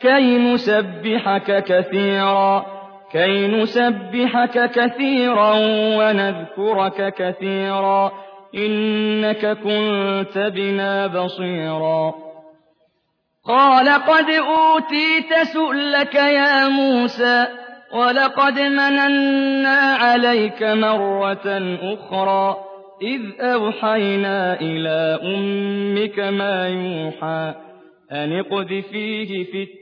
كي نسبحك كثيرا كي نسبحك كثيرا ونذكرك كثيرا إنك كنت بنا بصيرا. قال قد أوتيت سؤلك يا موسى ولقد مننا عليك مرة أخرى إذ أوحينا إلى أمك ما يوحى أن اقذفيه في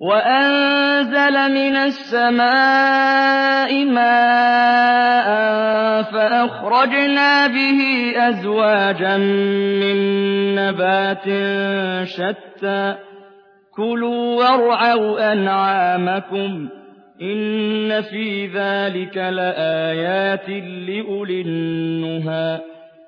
وَأَنزَلَ مِنَ السَّمَاءِ مَاءً فَأَخْرَجْنَا بِهِ أَزْوَاجًا مِّن نَّبَاتٍ شَتَّىٰ ۚ كُلُوا وَارْعَوْا أَنْعَامَكُمْ إِنَّ فِي ذَٰلِكَ لَآيَاتٍ لِّأُولِي النُّهَىٰ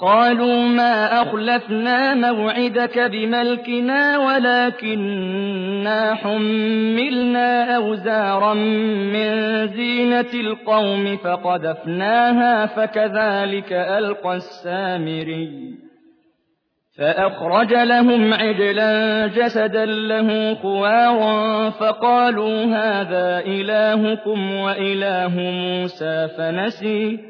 قَالُوا مَا أَخْلَفْنَا مَوْعِدَكَ بِمَلْكِنَا وَلَٰكِنَّا حُمِّلْنَا أَوْزَارًا مِّن زِينَةِ الْقَوْمِ فَقَذَفْنَاهَا فَكَذَٰلِكَ أَلْقَى السَّامِرِيُّ فَأَخْرَجَ لَهُمْ عِجْلًا جَسَدًا لَّهُ خُوَارٌ فَقَالُوا هَٰذَا إِلَٰهُكُمْ وَإِلَٰهُ مُوسَىٰ فَنَسِيَ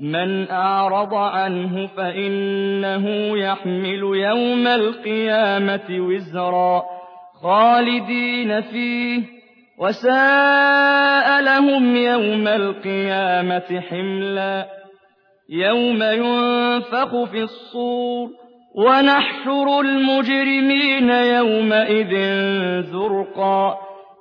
من أعرض عنه فإنه يحمل يوم القيامة وزرا خالدين فيه وساء لهم يوم القيامة حملا يوم ينفخ في الصور ونحشر المجرمين يومئذ زرقا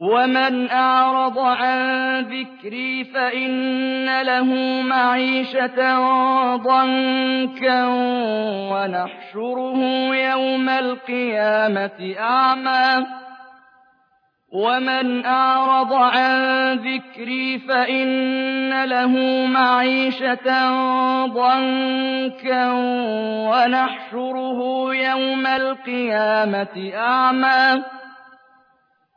ومن أعرض عن ذكري فإن له معيشة ضنكا ونحشره يوم القيامة أعمى. ومن أعرض عن ذكري فإن له معيشة ضنكا ونحشره يوم القيامة أعمى.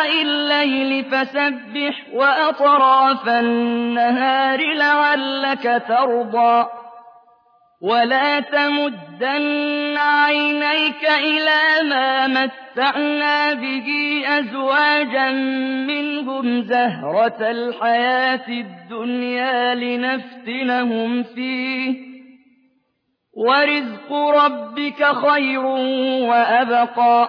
آناء الليل فسبح وأطراف النهار لعلك ترضى ولا تمدن عينيك إلى ما متعنا به أزواجا منهم زهرة الحياة الدنيا لنفتنهم فيه وَرِزْقُ رَبِّكَ خَيْرٌ وَأَبْقَىٰ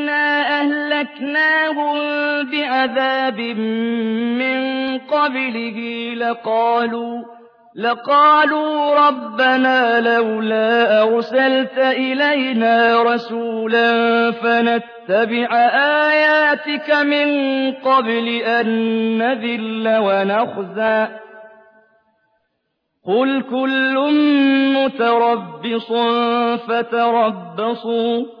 أَهْلَكْنَاهُم بِعَذَابٍ مِّن قَبْلِهِ لَقَالُوا لقالوا رَبَّنَا لَوْلَا أَرْسَلْتَ إِلَيْنَا رَسُولًا فَنَتَّبِعَ آيَاتِكَ مِن قَبْلِ أَن نَّذِلَّ وَنَخْزَىٰ قُلْ كُلٌّ مُّتَرَبِّصٌ فَتَرَبَّصُوا ۖ